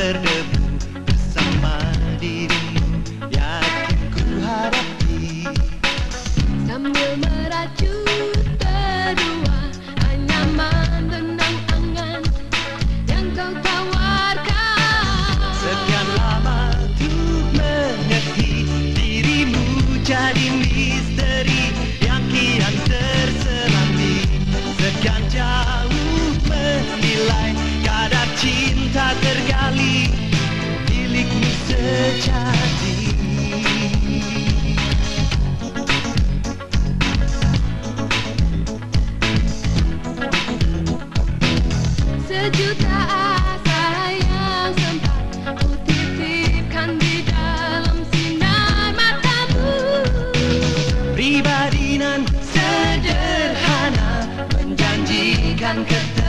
never and get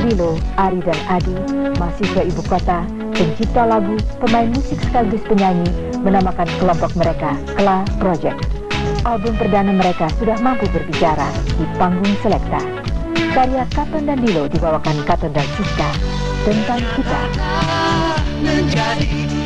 Lilo, Ari dan Adi, mahasiswa ibu kota, pencipta lagu, pemain musik sekaligus penyanyi, menamakan kelompok mereka Kla Project. Album perdana mereka sudah mampu berbicara di panggung Selekta. Karya Katon dan Dilo dibawakan Katon dan Siska tentang kita. menjadi